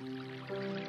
เ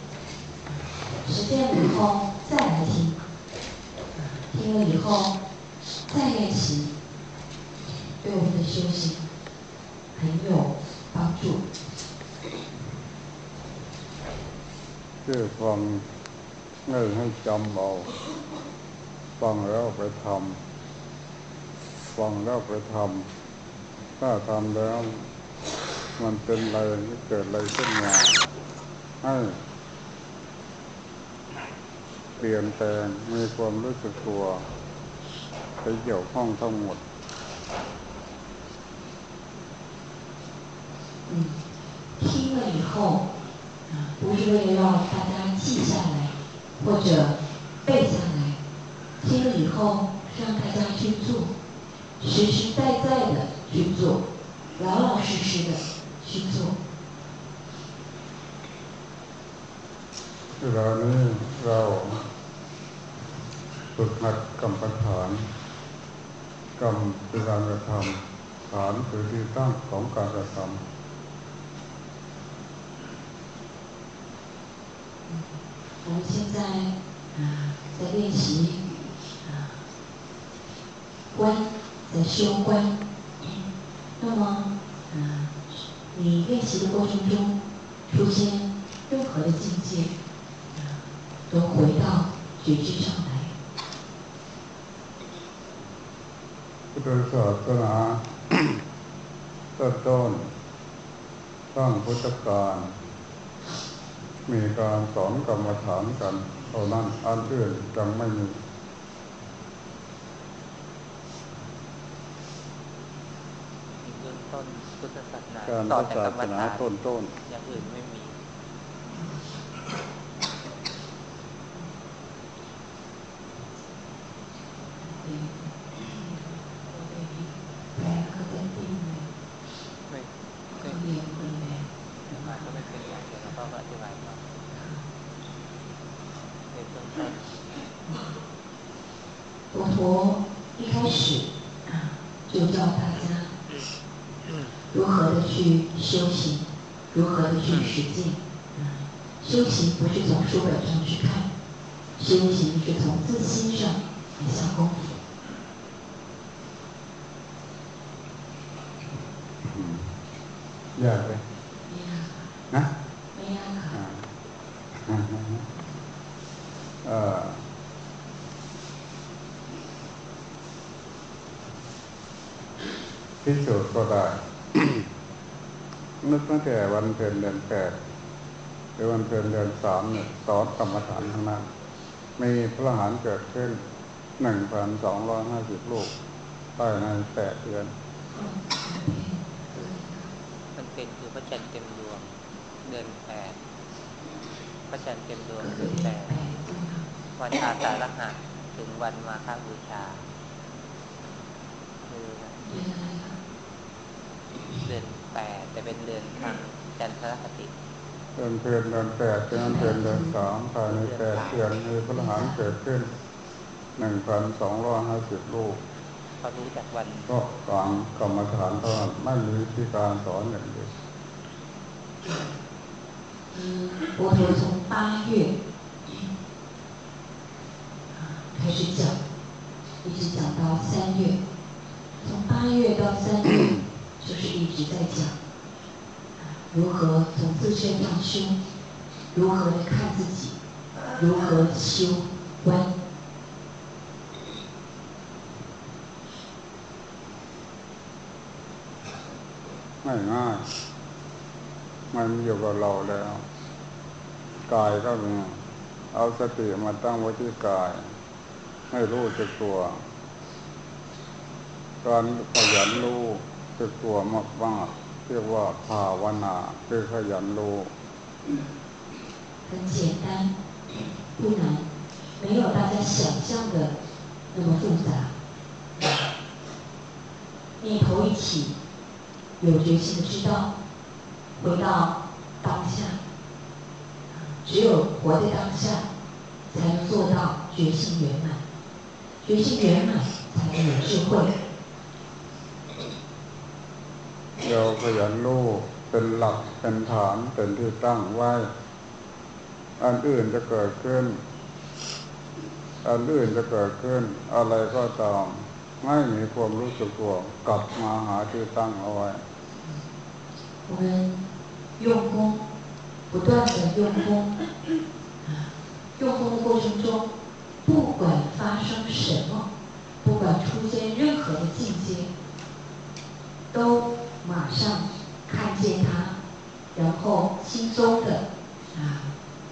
实践了以后再来听，听了以后再练习，对我们的修行很有帮助。คือฟังเง่ให้จำเอาฟังแล้วไปทำฟังแล้วไปทำถ้าทำแล้วมันเป็นอะไรเกิดอะไรขึ้นมาให้ ปลี่ยนแปลงมีความรู้สึกตัวไปเกี่ยวข้องทั้งหมด嗯，听了以后，啊，不是为了让大家记下来或者背下来，听了以后让大家去做，实实在在的去做，老老实实的去做。เวลานี้เราฝึก หัดกรรมฐานกรรมคือการกระทำฐานคือที่ตั้งของการกระทำ我们现在啊在练习啊观，在修观。那么啊，你练习的过程中出现任何的境界，都回到觉知上来。 ทธศาสนาต้นต้นตั้งพุทธการ มีการสอนกรรมฐานกันเท่านั้นอันอื่นยังไม่มีต้นพุทธศาสนาต่อจากกรรม 如何的去修行，如何的去实践？嗯，修行不是从书本上去看，修行是从自心上来下功夫。嗯，两位。呀。哪？没呀。啊。啊啊！呃，啤酒喝的。 นึกตั้งแต่วันเพ็ญเดือนแปดหรือวันเพ็ญเดือนสามเนี่ยสอนกรรมฐานทั้งนั้นมีพระหารเกิดขึ้นหนึ่งพันสองร้อยห้าสิบลูกภายในแปดเดือนมันเป็นคือพระจันทร์เต็มดวงเดือนแปดพระจันทร์เต็มดวงเดือนแปดวันอาสาฬหะถึงวันมาฆบูชาคือเดือน แปดแต่เป็นเดือนทางจันทรคติเดือนเพนเดือนแปดเดือนเพนเดือนสามภายในแปดเดือนมีพระหารเกิดขึ้นหนึ่งพันสองร้อยห้าสิบลูกพอรู้จากวันก็กลางกรรมฐานเท่านั้นไม่มีที่การสอนอย่างเดียว佛陀从八月开始讲，一直讲到三月。 八月到三月， 就是一直在讲如何从自身上修，如何来看自己，如何修观。ง่ายง่ายมันอยู่กับเราแล้ว กายก็มีเอาสติมาตั้งไว้ที่กาย ให้รู้จักตัวการขยันรู้ จักตัวมากมากเรียกว่าภาวนาคือขยันรู้很简单，不难，没有大家想象的那么复杂。念头一起，有决心的知道，回到当下，只有活在当下，才能做到决心圆满。决心圆满，才能有智慧。 เราขยันรู้เป็นหลักเป็นฐานเป็นที่ตั้งไว้ อันอื่นจะเกิดขึ้น อันอื่นจะเกิดขึ้น อะไรก็ตามไม่มีความรู้สึกตัวกลับมาหาที่ตั้งเอาไว้我们用功，不断的用功，用功的过程中，不管发生什么，不管出现任何的境界，都 马上看见它，然后轻松的啊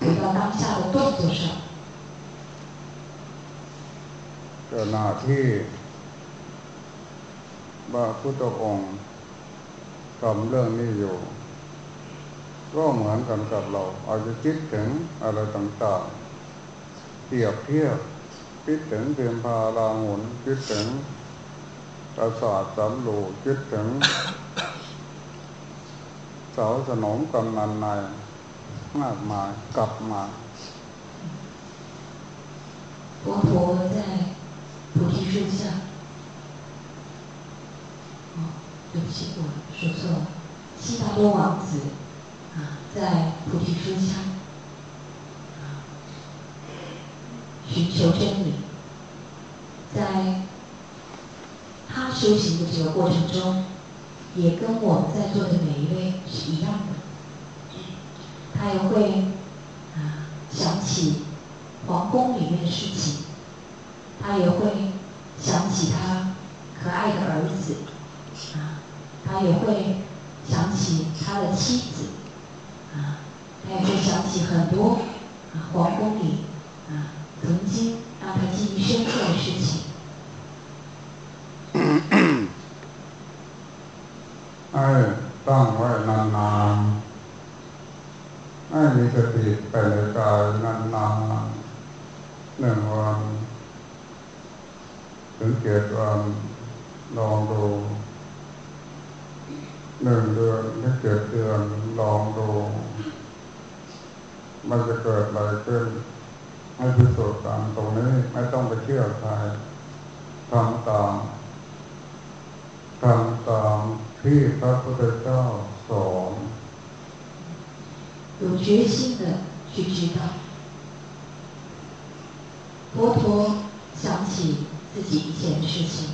回到当下的动作上。ขณะที่พระพุทธองค์ทำเรื่องนี้อยู่ ก็เหมือนกันกับเราอาจจะคิดถึงอะไรต่างๆเปรียบเทียบคิดถึงเพียงพาลาหุนคิดถึงประสาทสำรูคิดถึงเ สาสนมกำนันในมากมายกลับมา佛陀在菩提树下对不起，我说错了。悉达多王子啊，在菩提树下啊，寻求真理。在他修行的这个过程中， 也跟我们在座的每一位是一样的。他也会啊想起皇宫里面的事情，他也会想起他可爱的儿子啊。他也会想起他的妻子，啊，他也会想起很多啊皇宫里啊曾经让他记忆深刻的事情。 สติไปในกายนานๆหนึ่งวันถึงเจ็ดวันลองดูหนึ่งเดือนหรือเจ็ดเดือนลองดู มันจะเกิดอะไรขึ้นให้พิสูจน์ตามตรงนี้ไม่ต้องไปเชื่อใครทำตามทำตามที่พระพุทธเจ้าสอน 有决心的去知道，佛陀想起自己以前的事情，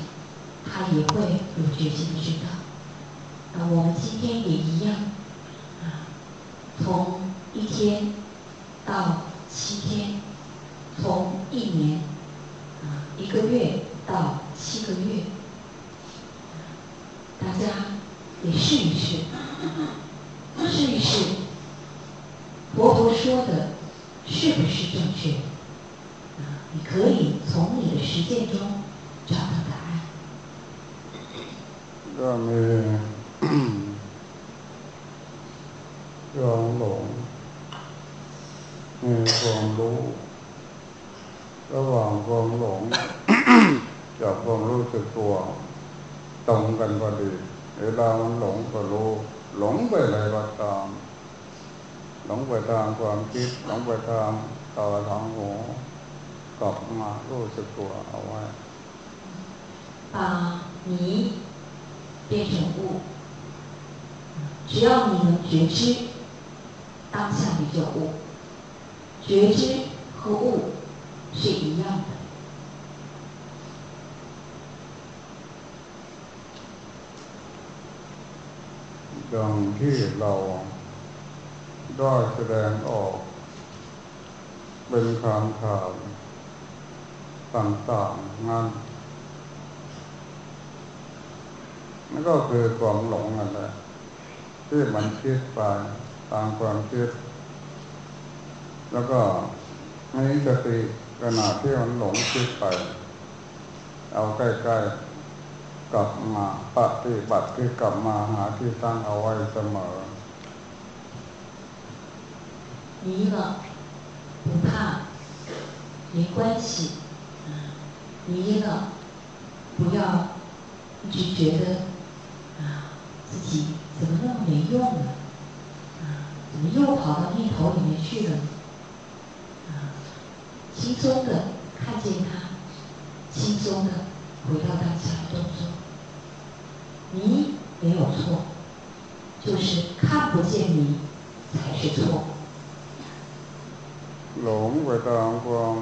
他也会有决心的知道。啊，我们今天也一样，啊，从一天到七天，从一年啊一个月到七个月，大家也试一试，试一试，佛陀说的是不是正确？啊，你可以从你的实践中找到答案。ก็มียองหลงมีความรู้ระหว่างความหลงกับความรู้สึกตัวตรงกันพอดีเวลามันหลงก็รู้หลงไปอะไรก็ตาม หลงไปทางความคิดหลงไปทางตาทางหูกลับมารู้สึกตัวเอาไว้把你变成物只要你能觉知当下你就悟，觉知和悟是一样的。 ดังที่เรา ได้แสดงออก เป็นคำข่าวต่างๆนั้นนั่นก็คือความหลงนั่นแหละที่มันคิดไปตามความคิด แล้วก็ให้สติขณะที่มันหลงคิดไป เอาใกล้ๆกลับมาปฏิบัติที่กลับมาหาที่ตั้งเอาไว้เสมอ 迷了不怕，没关系。迷了，不要一直觉得啊自己怎么那么没用呢？啊，怎么又跑到念头里面去了？啊，轻松的看见它，轻松的回到当下的动作。迷没有错，就是看不见迷才是错。 หลงไปตามความ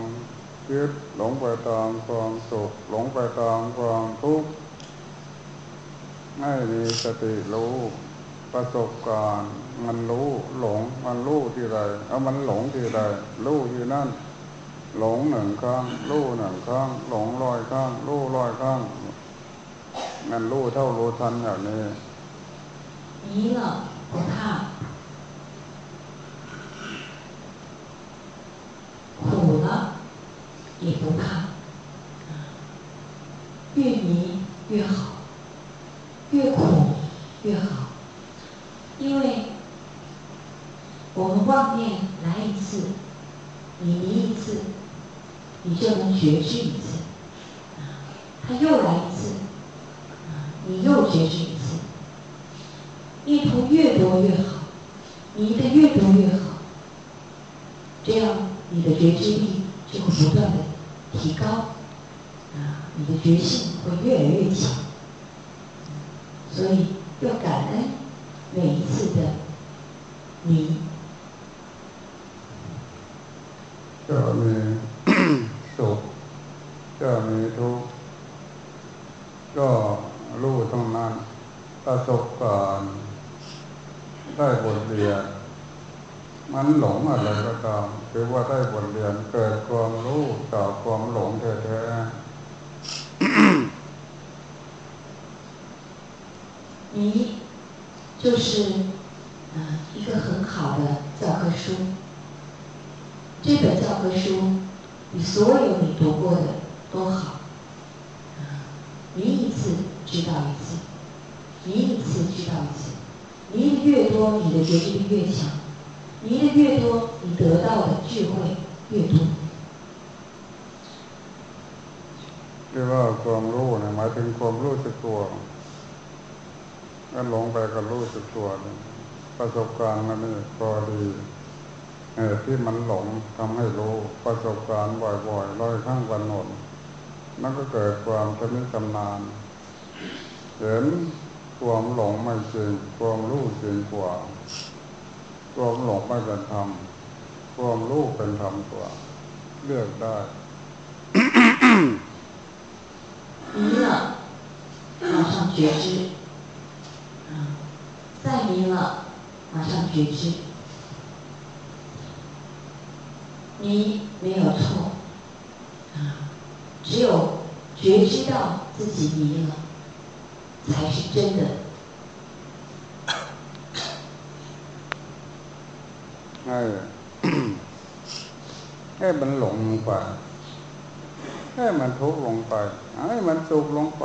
คิดหลงไปตามความสุขหลงไปตามความทุกข์ไม่มีสติรู้ประสบการณ์ มันรู้หลงมันรู้ที่ใดเอามันหลงที่ใดรู้ที่นั่น หลงหนึ่งครั้งรู้หนึ่งครั้งหลงร้อยครั้งรู้ร้อยครั้งมันรู้เท่ารู้ทันอย่างนี้นี้หรอค่ะ 也不怕越迷越好越苦越好，因为我们妄念来一次，你迷一次，你就能觉知一次；他又来一次，你又觉知一次。意图越多越好，离的越多越好，这样你的觉知力就会不断的提高，啊，你的觉性会越来越强。所以要感恩每一次的你。จะมีสุขจะมีทุกข์ก็รู้ทั้งนั้นประสบการณ์ได้บทเรียนมันหลงอะไรก็ตามคือว่าได้บทเรียนเกิดความรู้จากความหลงแท้ๆ 你就是啊一个很好的教科书，这本教科书比所有你读过的都好。你，一次知道一次，你一次知道一次，你越多，你的决定力越强；你的越多，你得到的智慧越多。 เรียกว่าความรู้นี่ยหมายถึงความรู้สึกตัวก็หลงไปก็รู้สึกตัวประสบการณ์มันนี่พอดีเออที่มันหลงทำให้รู้ประสบการณ์บ่อยๆร้อยครั้งวันหนนั่นก็เกิดความชำนิชำนาญเห็นความหลงไม่จริงความรู้จริงกว่าความหลงไม่เป็นธรรมความรู้เป็นธรรมกว่า เลือกได้ 觉知再迷了，马上觉知，迷没有错，啊，只有觉知到自己迷了，才是真的。ให้ให้มันหลงลงไปให้มันทุกข์ลงไปให้มันสุขลงไป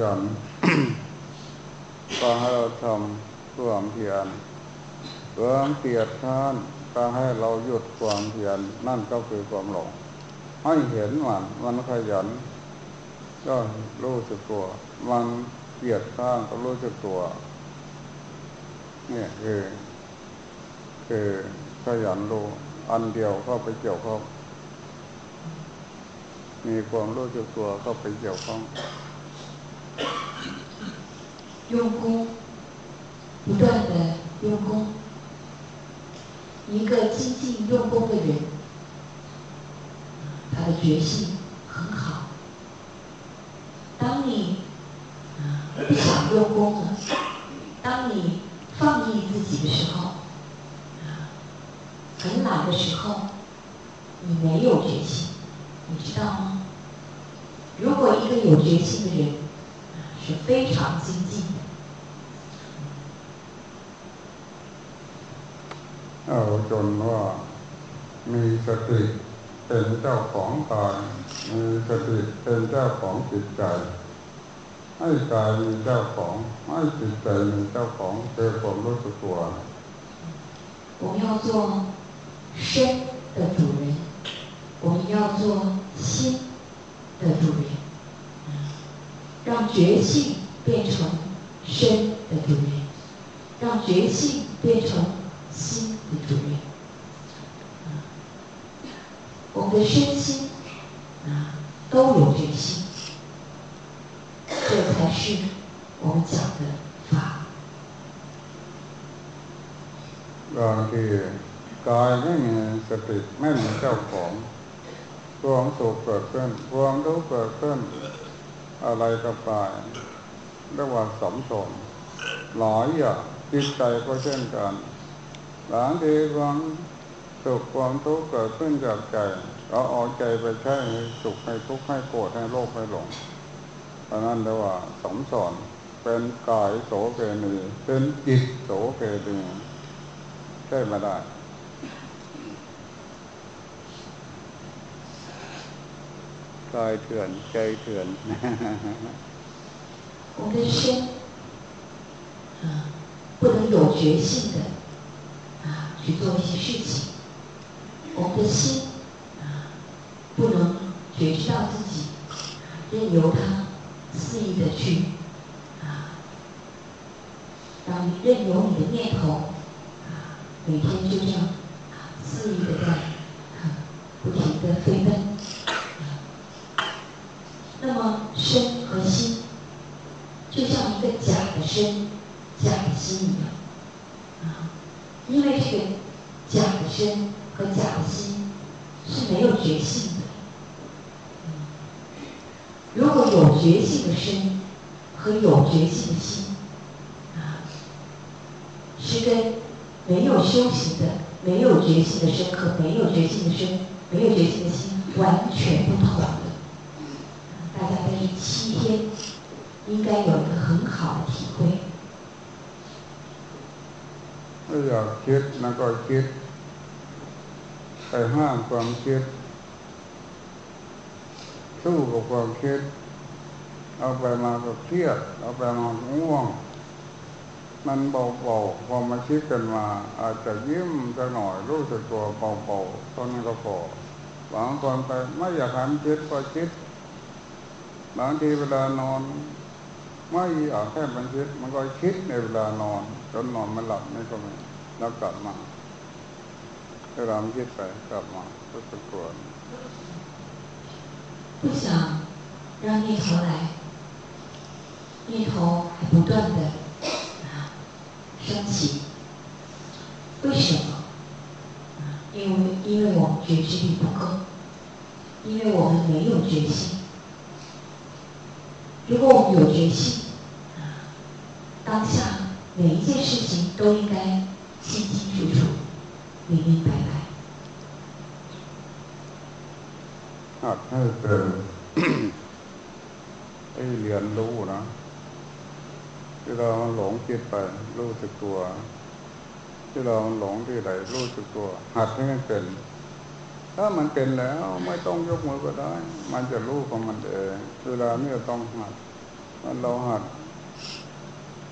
ยันก็ให้เราทำความเพียรความเกียดข้านก็ให้เราหยุดความเพียรนั่นก็คือความหลงให้เห็นมันมันขยัน ก็รู้สึกตัว มันเกียดข้างก็รู้สึกตัว เนี่ยคือคือขยันรู้อันเดียวเข้าไปเกี่ยวข้องมีความรู้สึกตัวเข้าไปเกี่ยวข้อง 用功，不断的用功，一个精进用功的人，他的决心很好。当你不想用功了，当你放逸自己的时候，很懒的时候，你没有决心，你知道吗？如果一个有决心的人， จนว่ามีสติเป็นเจ้าของกายมีสติเป็นเจ้าของจิตใจให้กายมีเจ้าของให้จิตใจมีเจ้าของคือความรู้สึกตัว我们要做身的主人，我们要做心的主人，让觉性变成身的主人，让觉性变成心的主人。 们的身心啊都有决心，这才是我们讲的法。บางทีกายไม่มีสติไม่มีเจ้าของความสุขเกิดขึ้นความทุกข์เกิดขึ้นอะไรกับกายเรียกว่าสมสมหลายอย่างจิตใจก็เช่นกันบางทีความสุขความทุกข์เกิดขึ้นจากใจ เราเอาใจไปใช้สุขให้ทุกข์ให้โกรธให้โลภให้หลงเพราะนั้นเรียกว่าสมสอนเป็นกายโสเกณีเป็นจิตโสเกณีใช่ไม่ได้กายเถื่อนใจเถื่อน我们的身啊，不能有决心的啊去做一些事情。我们的心啊， 不能觉知到自己，任由它肆意的去啊，让你任由你的念头啊，每天就这样肆意的在不停的飞奔。那么身和心就像一个假的身、假的心一样啊，因为这个假的身和假的心是没有觉性的。如果有觉性的身和有觉性的心啊，是跟没有修行的、没有觉性的身和没有觉性的身、没有觉性的心完全不同的。大家在这七天应该有一个很好的体会。ไม่อยากคิดนะก็คิดไปห้ามความคิดสู้กับความคิดเอาไปมาก็เครียดเอาไปมาง่วง มันเบาๆพอมาคิดกันมา อาจจะยิ้มจะหน่อยรู้สึกตัวเบาๆตอนนี้ก็พอบางคนไปไม่อยากหันคิดก็คิดบางทีเวลานอน ไม่อยากแค่มันคิด มันก็คิดในเวลานอนจนนอนมันหลับไม่ก็ไม่แล้วกลับมาเวลามันคิดไปกลับมาก็สะกวน不想让念头来，念头还不断的啊 为什么？因为因为我们觉知力不够，因为我们没有决心。如果我们有决心，当下每一件事情都应该清清楚楚，明明白白。 เราหลงคิดไปรู้สึกตัว ที่เราหลงที่ไหนรู้สึกตัว หัดให้มันเป็น ถ้ามันเป็นแล้วไม่ต้องยกมือก็ได้ มันจะรู้ของมันเองเวลานี้ต้องหัดมันเราหัด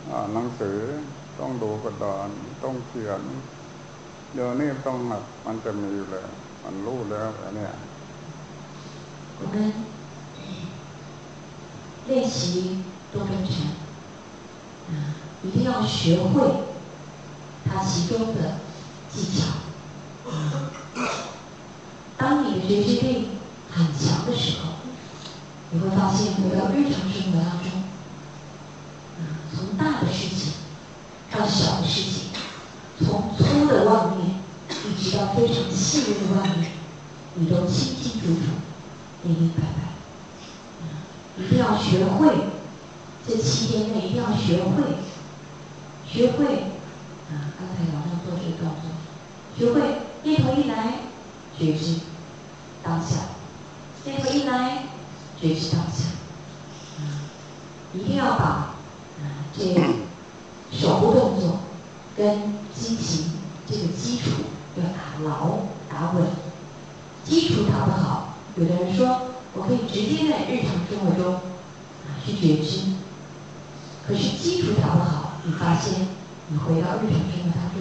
อ่านหนังสือต้องดูกระดานต้องเขียนเดี๋ยวนี้ต้องหัดมันจะมีอยู่แล้วมันรู้แล้วอันนี้我们 练习多根禅，啊，一定 要学会它其中的技巧。当你的觉知力很强的时候，你会发现回到日常生活当中，从大的事情到小的事情，从粗的妄念一直到非常细的妄念，你都清清楚楚、明明白白。一定要学会，这七天内一定要学会，学会啊！刚才老师做这个动作，学会念头一来觉知当下，念头一来觉知当下，啊！一定要把啊这手部动作跟心情这个基础要打牢打稳，基础打得好，有的人说。我可以直接在日常生活中啊去觉知，可是基础打不好，你发现你回到日常生活当中，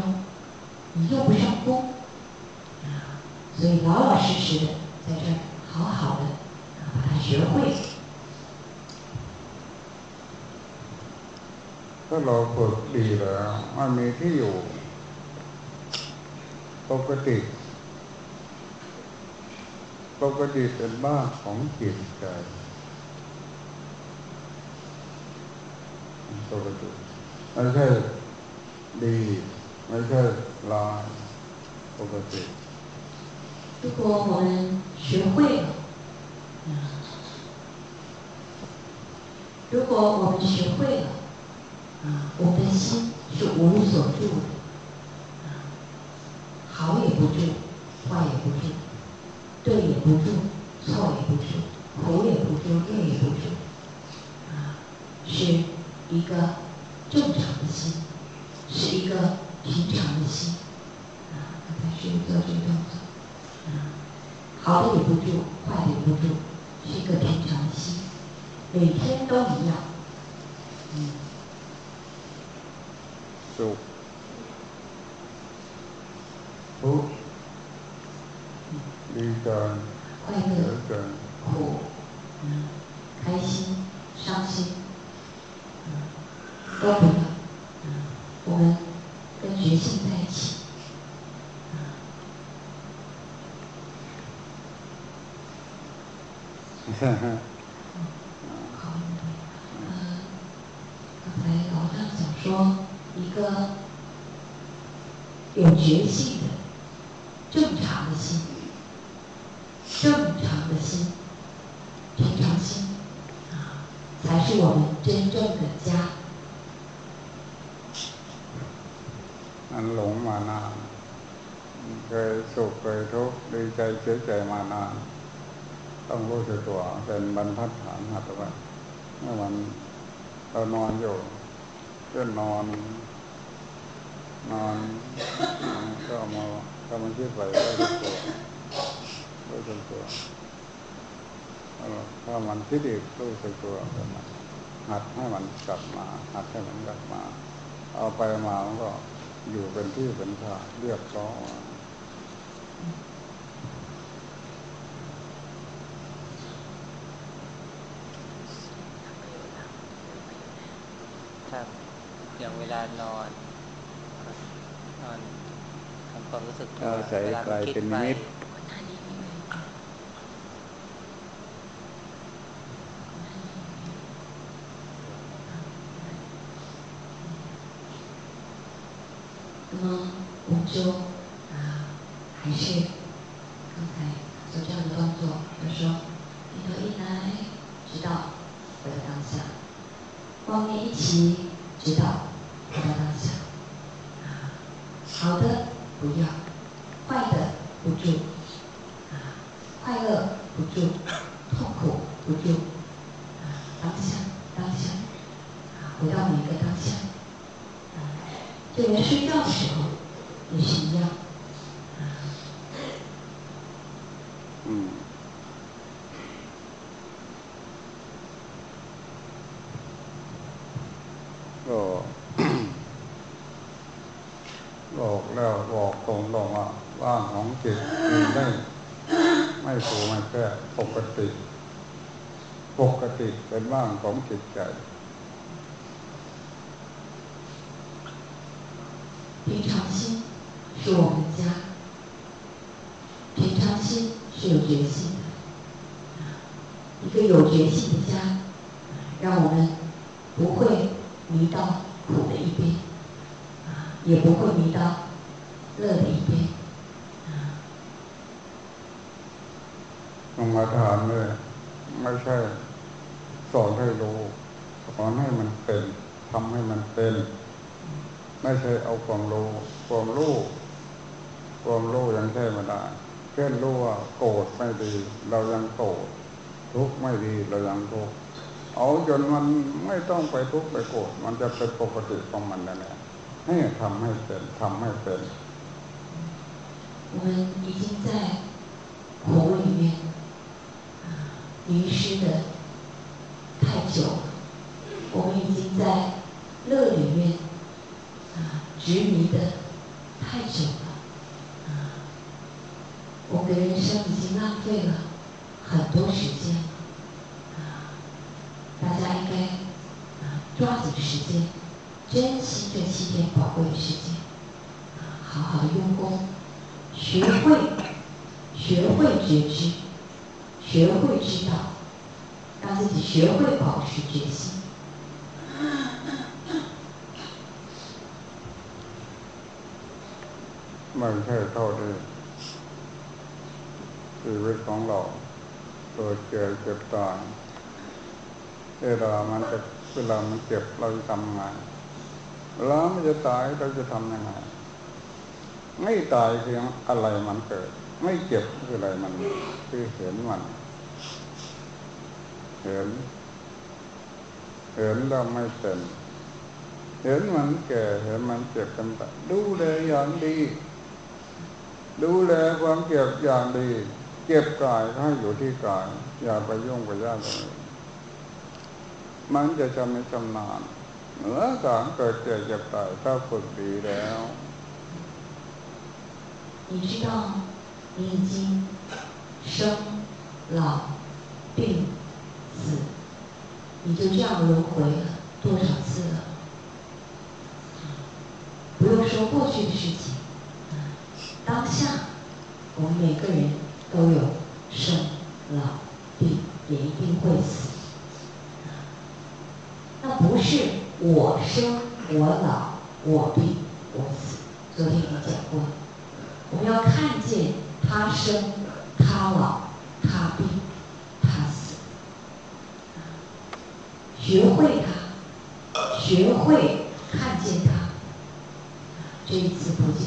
你用不上功啊，所以老老实实的在这儿好好的啊把它学会。ถ้าเราฝึกดีแล้วมันมีที่อยู่ปกติปกติเป็นบ้านของจิตใจปกติไ ม่ใช่ดีไม่ใช่ลายปกติ如果我们学会了，如果我们学会了，啊，我们的心是无所住的， 好，刚才老张讲说，一个有觉性的正常的心。正常的心，平常心，啊，才是我们真正的家。มันหลงมานานเคยสุขเคยทุกข์ดีใจเสียใจมานาน ต้องรู้สึกตัว เป็นบรรทัดฐานหัดไว้เมื่อวันเรานอนอยู่เพื่อนนอน นอน ก็มาก็มาคิดไปก็รู้ตัวรู้สึกตัวถ้ามันคิดอีกรู้สึกตัวมันหัดให้มันกลับมา หัดให้มันกลับมา เอาไปมามันก็อยู่เป็นที่เป็นทางเรียบร้อย ครับอย่างเวลานอน นอนทำความรู้สึกตัวเวลาคิดไป那么我们就 到每个当下。就连睡觉的时候也是一样。嗯。ก็บอกแล้วบอกตรงตรงว่าว่างของจิตมีได้ไม่สูงไม่แค่ปกติ ปกติเป็นร่างของจิตใจ 平常心是我们家，平常心是有决心的，一个有决心的家，让我们不会迷到苦的一边，啊，也不会迷到乐的一边。ลงมาทานเลยไม่ใช่สอนให้รู้สอนให้มันเป็นทำให้มันเป็น ไม่ใช่เอาความรู้ความรู้ความรู้ยังใช่ไม่ได้เช่นรู้ว่าโกรธไม่ดี เรายังโกรธทุกข์ไม่ดีเรายังทุกข์เอาจนมันไม่ต้องไปทุกข์ไปโกรธมันจะเป็นปกติของมันนั่นแหละให้ทำให้เป็นทำให้เป็น我们已经在火里面迷失的太久了，我们已经在乐里面啊 执迷的太久了，我们的人生已经浪费了很多时间，啊，大家应该抓紧时间，珍惜这七天宝贵的时间，好好用功，学会学会觉知。学会知道，让自己学会保持决心。 ไม่ใช่เท่าที่ชีวิตของเราเกิดเจ็บเจ็บตายเวลามันจะเวลามันเจ็บเราจะทำไงเวลามันจะตายเราจะทำยังไงไม่ตายคืออะไรมันเกิด ไม่เจ็บคืออะไรมันคือเห็นมัน เห็น เห็นแล้วไม่เป็นเห็นมันแก่เห็นมันเจ็บกันไปดูแลอย่างดี ดูแลความเจ็บอย่างดี เก็บกายให้อยู่ที่กาย อย่าไปยุ่งไปย่างตรงนี้มันจะจำไม่จำนานเหนือการเกิดเจ็บเจ็บตายถ้าฝึกดีแล้ว你知道你已经生老病死，你就这样轮回了多少次了？不用说过去的事情， 当下我们每个人都有生老病，也一定会死。那不是我生我老我病我死，昨天已经讲过。我们要看见他生他老他病。他死学会他，学会看见他。这一次不见，